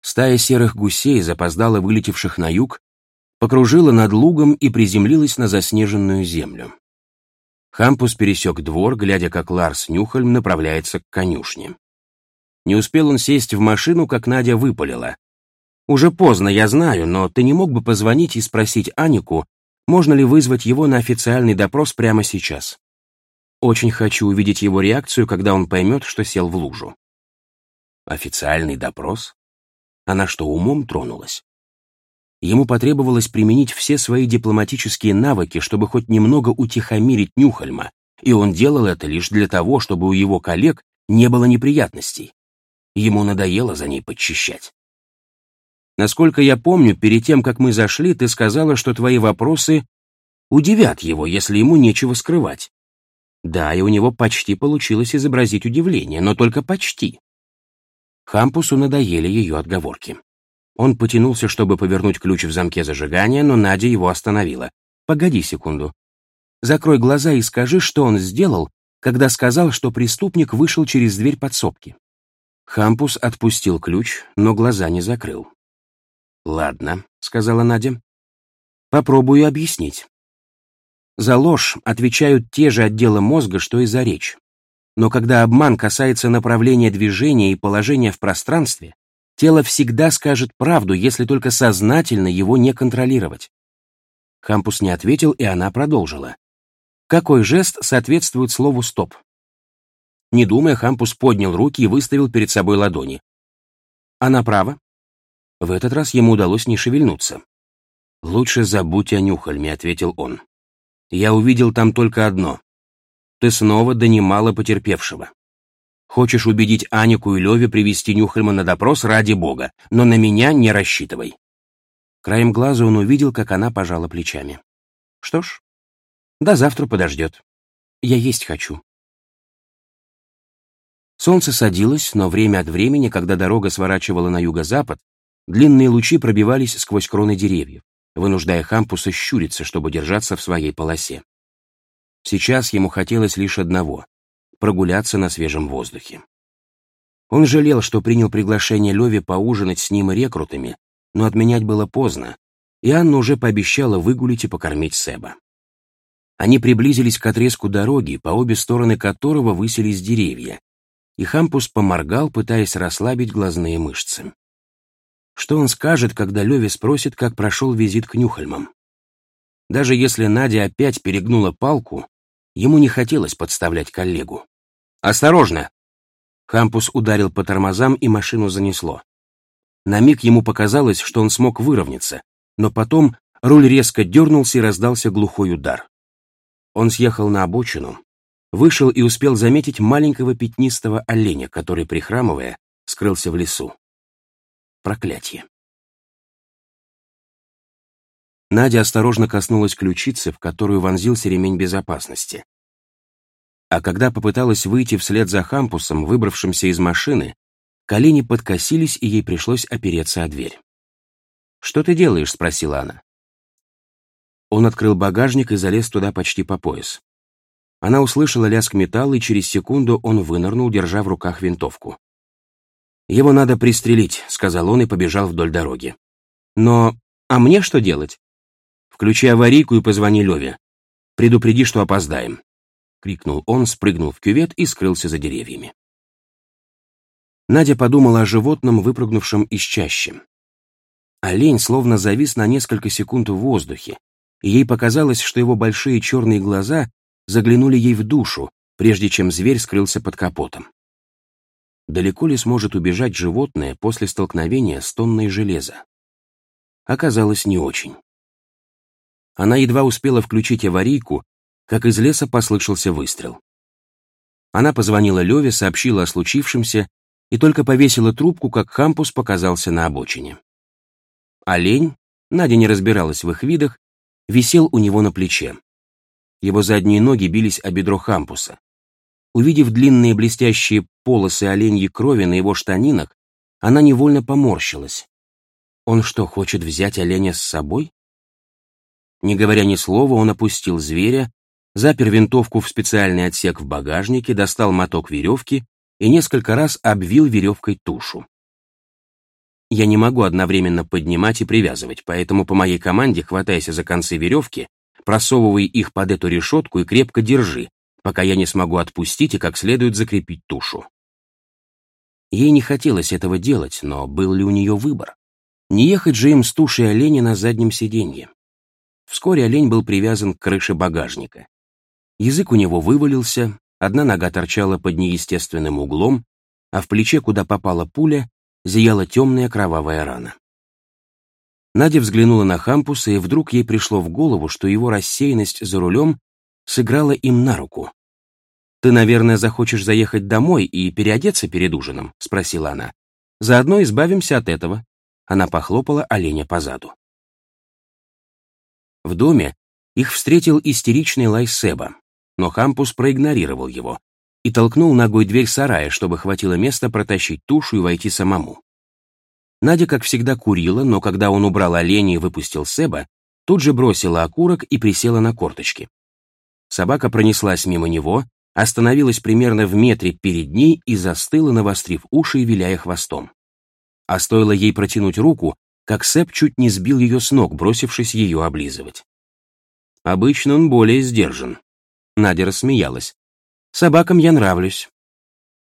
Стая серых гусей, запоздала вылетевших на юг, покружила над лугом и приземлилась на заснеженную землю. Хампус пересек двор, глядя, как Ларс Нюхальм направляется к конюшне. Не успел он сесть в машину, как Надя выпалила. Уже поздно, я знаю, но ты не мог бы позвонить и спросить Анику, можно ли вызвать его на официальный допрос прямо сейчас. Очень хочу увидеть его реакцию, когда он поймет, что сел в лужу. Официальный допрос? Она что, умом тронулась? Ему потребовалось применить все свои дипломатические навыки, чтобы хоть немного утихомирить Нюхальма, и он делал это лишь для того, чтобы у его коллег не было неприятностей. Ему надоело за ней подчищать. Насколько я помню, перед тем, как мы зашли, ты сказала, что твои вопросы удивят его, если ему нечего скрывать. Да, и у него почти получилось изобразить удивление, но только почти. Хампусу надоели ее отговорки. Он потянулся, чтобы повернуть ключ в замке зажигания, но Надя его остановила. «Погоди секунду. Закрой глаза и скажи, что он сделал, когда сказал, что преступник вышел через дверь подсобки». Хампус отпустил ключ, но глаза не закрыл. «Ладно», — сказала Надя. «Попробую объяснить. За ложь отвечают те же отделы мозга, что и за речь. Но когда обман касается направления движения и положения в пространстве, тело всегда скажет правду, если только сознательно его не контролировать. Хампус не ответил, и она продолжила. Какой жест соответствует слову «стоп»? Не думая, Хампус поднял руки и выставил перед собой ладони. Она права, в этот раз ему удалось не шевельнуться. «Лучше забудь о Нюхальме», — ответил он. «Я увидел там только одно. Ты снова донимала потерпевшего. Хочешь убедить Анику и Леве привести Нюхальма на допрос ради бога, но на меня не рассчитывай». Краем глаза он увидел, как она пожала плечами. «Что ж, до завтра подождет. Я есть хочу». Солнце садилось, но время от времени, когда дорога сворачивала на юго-запад, Длинные лучи пробивались сквозь кроны деревьев, вынуждая Хампуса щуриться, чтобы держаться в своей полосе. Сейчас ему хотелось лишь одного — прогуляться на свежем воздухе. Он жалел, что принял приглашение Леви поужинать с ним и рекрутами, но отменять было поздно, и Анна уже пообещала выгулить и покормить Себа. Они приблизились к отрезку дороги, по обе стороны которого высились деревья, и Хампус поморгал, пытаясь расслабить глазные мышцы. Что он скажет, когда Леви спросит, как прошел визит к Нюхальмам? Даже если Надя опять перегнула палку, ему не хотелось подставлять коллегу. «Осторожно!» Хампус ударил по тормозам, и машину занесло. На миг ему показалось, что он смог выровняться, но потом руль резко дернулся и раздался глухой удар. Он съехал на обочину, вышел и успел заметить маленького пятнистого оленя, который, прихрамывая, скрылся в лесу. Проклятие. Надя осторожно коснулась ключицы, в которую вонзился ремень безопасности. А когда попыталась выйти вслед за Хампусом, выбравшимся из машины, колени подкосились, и ей пришлось опереться о дверь. «Что ты делаешь?» — спросила она. Он открыл багажник и залез туда почти по пояс. Она услышала лязг металла, и через секунду он вынырнул, держа в руках винтовку. «Его надо пристрелить», — сказал он и побежал вдоль дороги. «Но... А мне что делать?» «Включи аварийку и позвони Леве. Предупреди, что опоздаем». — крикнул он, спрыгнул в кювет и скрылся за деревьями. Надя подумала о животном, выпрыгнувшем из чащи. Олень словно завис на несколько секунд в воздухе, и ей показалось, что его большие черные глаза заглянули ей в душу, прежде чем зверь скрылся под капотом. Далеко ли сможет убежать животное после столкновения с тонной железа? Оказалось, не очень. Она едва успела включить аварийку, как из леса послышался выстрел. Она позвонила Леве, сообщила о случившемся и только повесила трубку, как Хампус показался на обочине. Олень, Надя не разбиралась в их видах, висел у него на плече. Его задние ноги бились о бедро Хампуса. Увидев длинные блестящие полосы оленьей крови на его штанинах, она невольно поморщилась. Он что, хочет взять оленя с собой? Не говоря ни слова, он опустил зверя запер винтовку в специальный отсек в багажнике, достал моток веревки и несколько раз обвил веревкой тушу. Я не могу одновременно поднимать и привязывать, поэтому по моей команде хватайся за концы веревки, просовывай их под эту решетку и крепко держи, пока я не смогу отпустить и как следует закрепить тушу. Ей не хотелось этого делать, но был ли у нее выбор? Не ехать же им с тушей оленя на заднем сиденье. Вскоре олень был привязан к крыше багажника. Язык у него вывалился, одна нога торчала под неестественным углом, а в плече, куда попала пуля, зияла темная кровавая рана. Надя взглянула на Хампуса, и вдруг ей пришло в голову, что его рассеянность за рулем сыграла им на руку. «Ты, наверное, захочешь заехать домой и переодеться перед ужином?» — спросила она. «Заодно избавимся от этого». Она похлопала оленя по заду. В доме их встретил истеричный лай Себа но Хампус проигнорировал его и толкнул ногой дверь сарая, чтобы хватило места протащить тушу и войти самому. Надя, как всегда, курила, но когда он убрал оленя и выпустил Себа, тут же бросила окурок и присела на корточки. Собака пронеслась мимо него, остановилась примерно в метре перед ней и застыла, навострив уши и виляя хвостом. А стоило ей протянуть руку, как Сэп чуть не сбил ее с ног, бросившись ее облизывать. Обычно он более сдержан, Надя рассмеялась. «Собакам я нравлюсь».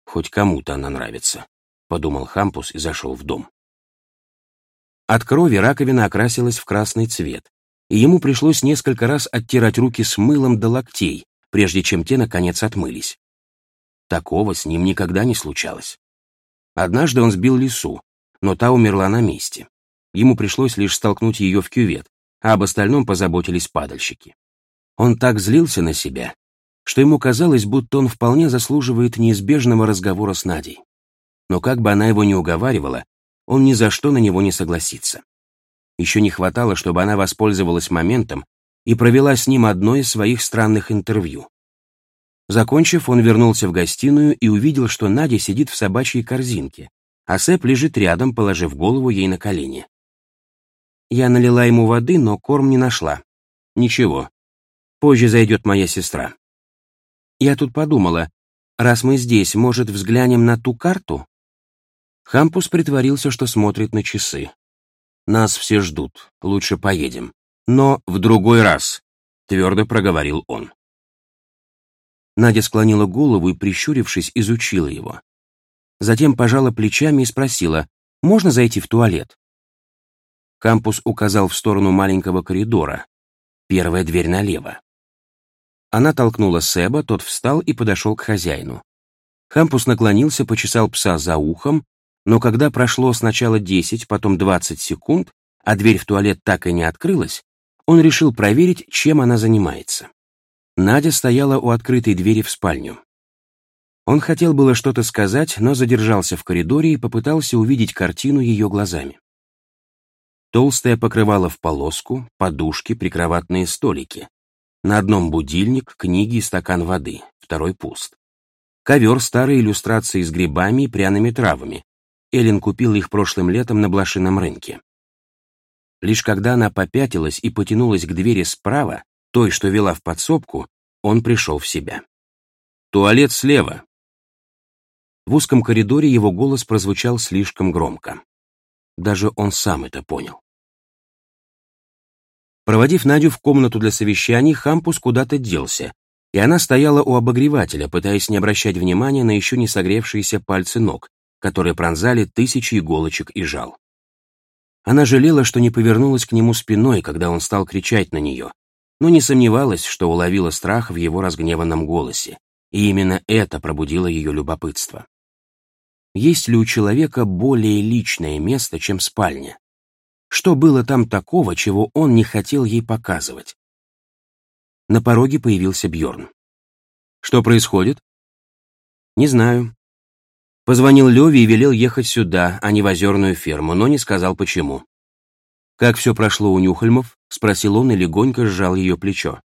«Хоть кому-то она нравится», — подумал Хампус и зашел в дом. От крови раковина окрасилась в красный цвет, и ему пришлось несколько раз оттирать руки с мылом до локтей, прежде чем те, наконец, отмылись. Такого с ним никогда не случалось. Однажды он сбил лису, но та умерла на месте. Ему пришлось лишь столкнуть ее в кювет, а об остальном позаботились падальщики. Он так злился на себя, что ему казалось, будто он вполне заслуживает неизбежного разговора с Надей. Но как бы она его ни уговаривала, он ни за что на него не согласится. Еще не хватало, чтобы она воспользовалась моментом и провела с ним одно из своих странных интервью. Закончив, он вернулся в гостиную и увидел, что Надя сидит в собачьей корзинке, а Сэп лежит рядом, положив голову ей на колени. Я налила ему воды, но корм не нашла. Ничего, Позже зайдет моя сестра. Я тут подумала, раз мы здесь, может, взглянем на ту карту? Хампус притворился, что смотрит на часы. Нас все ждут, лучше поедем. Но в другой раз, твердо проговорил он. Надя склонила голову и, прищурившись, изучила его. Затем пожала плечами и спросила, можно зайти в туалет? Кампус указал в сторону маленького коридора. Первая дверь налево. Она толкнула Себа, тот встал и подошел к хозяину. Хампус наклонился, почесал пса за ухом, но когда прошло сначала 10, потом 20 секунд, а дверь в туалет так и не открылась, он решил проверить, чем она занимается. Надя стояла у открытой двери в спальню. Он хотел было что-то сказать, но задержался в коридоре и попытался увидеть картину ее глазами. Толстое покрывало в полоску, подушки, прикроватные столики. На одном будильник, книги и стакан воды, второй пуст. Ковер старой иллюстрации с грибами и пряными травами. Эллен купила их прошлым летом на блошином рынке. Лишь когда она попятилась и потянулась к двери справа, той, что вела в подсобку, он пришел в себя. «Туалет слева!» В узком коридоре его голос прозвучал слишком громко. Даже он сам это понял. Проводив Надю в комнату для совещаний, Хампус куда-то делся, и она стояла у обогревателя, пытаясь не обращать внимания на еще не согревшиеся пальцы ног, которые пронзали тысячи иголочек и жал. Она жалела, что не повернулась к нему спиной, когда он стал кричать на нее, но не сомневалась, что уловила страх в его разгневанном голосе, и именно это пробудило ее любопытство. Есть ли у человека более личное место, чем спальня? Что было там такого, чего он не хотел ей показывать? На пороге появился Бьорн. Что происходит? Не знаю. Позвонил Леве и велел ехать сюда, а не в озерную ферму, но не сказал почему. Как все прошло у Нюхальмов? Спросил он и легонько сжал ее плечо.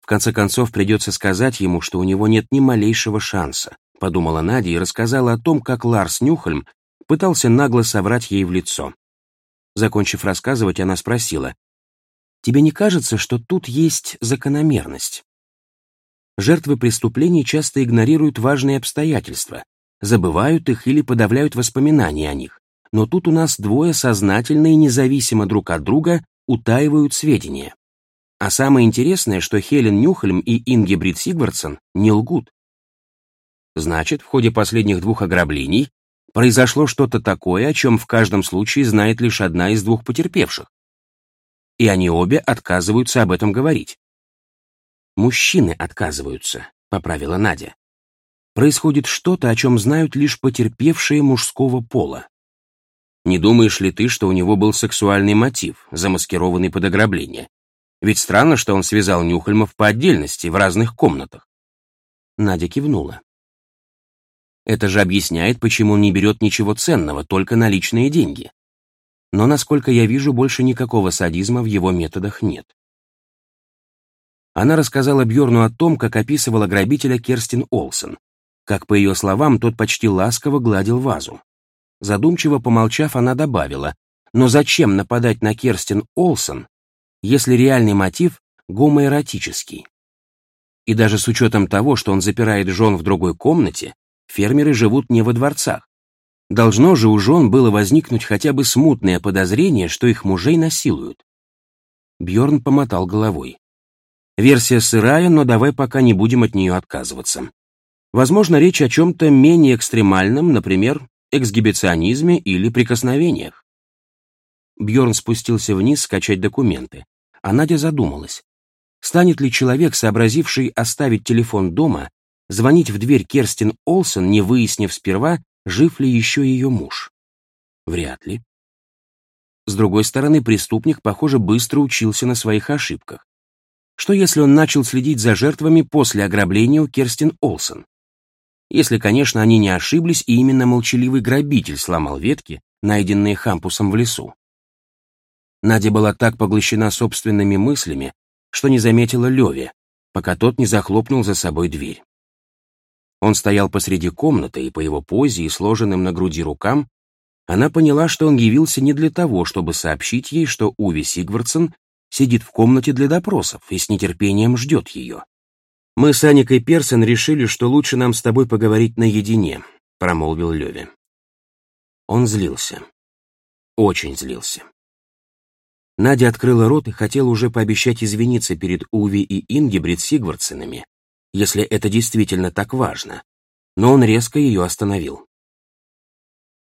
В конце концов, придется сказать ему, что у него нет ни малейшего шанса, подумала Надя и рассказала о том, как Ларс Нюхальм пытался нагло соврать ей в лицо. Закончив рассказывать, она спросила, Тебе не кажется, что тут есть закономерность? Жертвы преступлений часто игнорируют важные обстоятельства, забывают их или подавляют воспоминания о них. Но тут у нас двое сознательно и независимо друг от друга утаивают сведения. А самое интересное, что Хелен Нюхельм и Ингебрид Сигвардсон не лгут. Значит, в ходе последних двух ограблений произошло что-то такое, о чем в каждом случае знает лишь одна из двух потерпевших и они обе отказываются об этом говорить. «Мужчины отказываются», — поправила Надя. «Происходит что-то, о чем знают лишь потерпевшие мужского пола. Не думаешь ли ты, что у него был сексуальный мотив, замаскированный под ограбление? Ведь странно, что он связал Нюхальмов по отдельности, в разных комнатах». Надя кивнула. Это же объясняет, почему он не берет ничего ценного, только наличные деньги но, насколько я вижу, больше никакого садизма в его методах нет. Она рассказала Бьорну о том, как описывала грабителя Керстин Олсен, как, по ее словам, тот почти ласково гладил вазу. Задумчиво помолчав, она добавила, но зачем нападать на Керстин Олсен, если реальный мотив гомоэротический? И даже с учетом того, что он запирает жен в другой комнате, фермеры живут не во дворцах, Должно же у жен было возникнуть хотя бы смутное подозрение, что их мужей насилуют. Бьорн помотал головой. Версия сырая, но давай пока не будем от нее отказываться. Возможно, речь о чем-то менее экстремальном, например, эксгибиционизме или прикосновениях. Бьорн спустился вниз скачать документы, а Надя задумалась. Станет ли человек, сообразивший оставить телефон дома, звонить в дверь Керстин Олсен, не выяснив сперва, жив ли еще ее муж? Вряд ли. С другой стороны, преступник, похоже, быстро учился на своих ошибках. Что если он начал следить за жертвами после ограбления у Керстин Олсен? Если, конечно, они не ошиблись, и именно молчаливый грабитель сломал ветки, найденные Хампусом в лесу. Надя была так поглощена собственными мыслями, что не заметила Леви, пока тот не захлопнул за собой дверь. Он стоял посреди комнаты, и по его позе и сложенным на груди рукам она поняла, что он явился не для того, чтобы сообщить ей, что Уви Сигвардсон сидит в комнате для допросов и с нетерпением ждет ее. «Мы с Аникой Персон решили, что лучше нам с тобой поговорить наедине», — промолвил Леви. Он злился. Очень злился. Надя открыла рот и хотела уже пообещать извиниться перед Уви и Ингебрид Сигвардсенами, если это действительно так важно, но он резко ее остановил.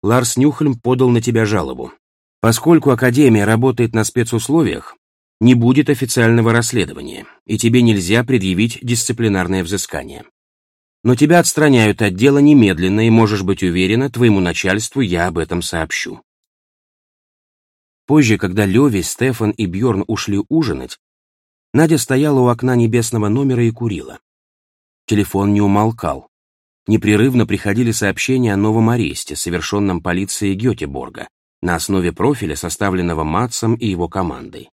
Ларс Нюхельм подал на тебя жалобу. Поскольку Академия работает на спецусловиях, не будет официального расследования, и тебе нельзя предъявить дисциплинарное взыскание. Но тебя отстраняют от дела немедленно, и можешь быть уверена, твоему начальству я об этом сообщу. Позже, когда Леви, Стефан и Бьорн ушли ужинать, Надя стояла у окна небесного номера и курила. Телефон не умолкал. Непрерывно приходили сообщения о новом аресте, совершенном полицией Гетеборга, на основе профиля, составленного Матсом и его командой.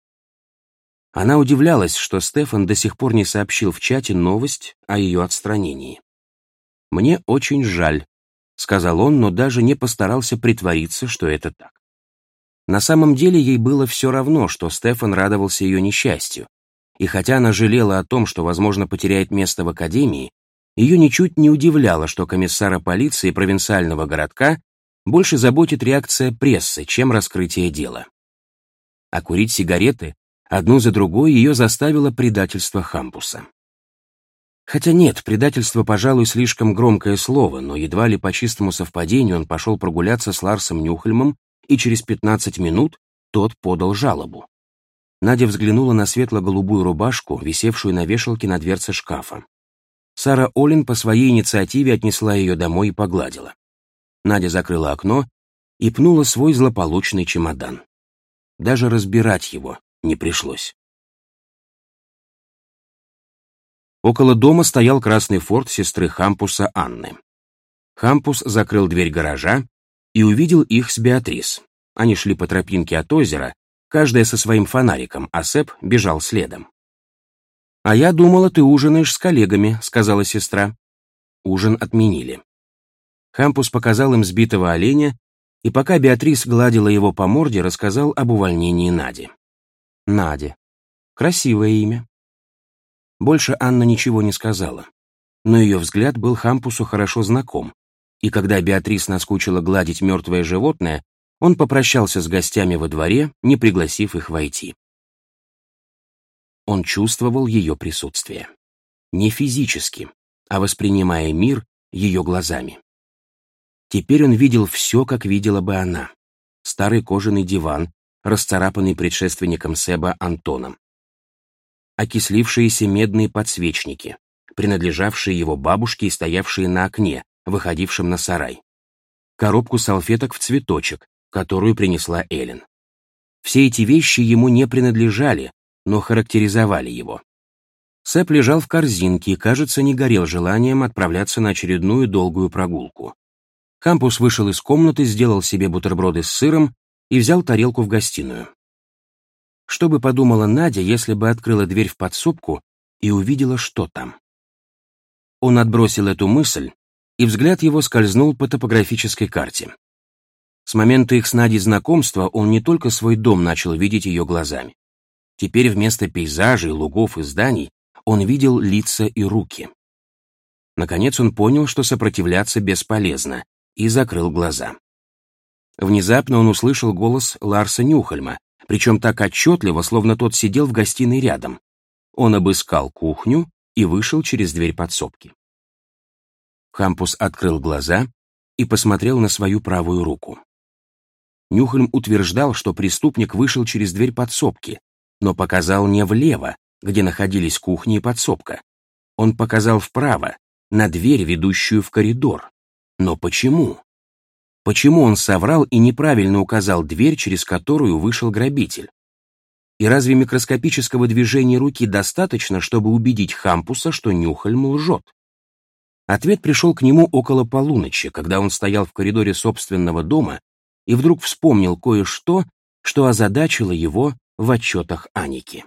Она удивлялась, что Стефан до сих пор не сообщил в чате новость о ее отстранении. «Мне очень жаль», — сказал он, но даже не постарался притвориться, что это так. На самом деле ей было все равно, что Стефан радовался ее несчастью, и хотя она жалела о том, что, возможно, потеряет место в академии, ее ничуть не удивляло, что комиссара полиции провинциального городка больше заботит реакция прессы, чем раскрытие дела. А курить сигареты одну за другой ее заставило предательство Хампуса. Хотя нет, предательство, пожалуй, слишком громкое слово, но едва ли по чистому совпадению он пошел прогуляться с Ларсом Нюхельмом, и через 15 минут тот подал жалобу. Надя взглянула на светло-голубую рубашку, висевшую на вешалке на дверце шкафа. Сара Олин по своей инициативе отнесла ее домой и погладила. Надя закрыла окно и пнула свой злополучный чемодан. Даже разбирать его не пришлось. Около дома стоял красный форт сестры Хампуса Анны. Хампус закрыл дверь гаража и увидел их с Беатрис. Они шли по тропинке от озера, каждая со своим фонариком, а Сэп бежал следом. «А я думала, ты ужинаешь с коллегами», — сказала сестра. Ужин отменили. Хампус показал им сбитого оленя, и пока Беатрис гладила его по морде, рассказал об увольнении Нади. Надя. Красивое имя. Больше Анна ничего не сказала, но ее взгляд был Хампусу хорошо знаком, и когда Беатрис наскучила гладить мертвое животное, он попрощался с гостями во дворе, не пригласив их войти. Он чувствовал ее присутствие. Не физически, а воспринимая мир ее глазами. Теперь он видел все, как видела бы она. Старый кожаный диван, расцарапанный предшественником Себа Антоном, окислившиеся медные подсвечники, принадлежавшие его бабушке и стоявшие на окне, выходившем на сарай. Коробку салфеток в цветочек, которую принесла Эллен. Все эти вещи ему не принадлежали, но характеризовали его. Сэп лежал в корзинке и, кажется, не горел желанием отправляться на очередную долгую прогулку. Кампус вышел из комнаты, сделал себе бутерброды с сыром и взял тарелку в гостиную. Что бы подумала Надя, если бы открыла дверь в подсобку и увидела, что там? Он отбросил эту мысль, и взгляд его скользнул по топографической карте. С момента их с Надей знакомства он не только свой дом начал видеть ее глазами. Теперь вместо пейзажей, лугов и зданий он видел лица и руки. Наконец он понял, что сопротивляться бесполезно, и закрыл глаза. Внезапно он услышал голос Ларса Нюхальма, причем так отчетливо, словно тот сидел в гостиной рядом. Он обыскал кухню и вышел через дверь подсобки. Хампус открыл глаза и посмотрел на свою правую руку. Нюхальм утверждал, что преступник вышел через дверь подсобки, но показал не влево, где находились кухня и подсобка. Он показал вправо, на дверь, ведущую в коридор. Но почему? Почему он соврал и неправильно указал дверь, через которую вышел грабитель? И разве микроскопического движения руки достаточно, чтобы убедить Хампуса, что Нюхальм лжет? Ответ пришел к нему около полуночи, когда он стоял в коридоре собственного дома и вдруг вспомнил кое-что, что озадачило его в отчетах Аники.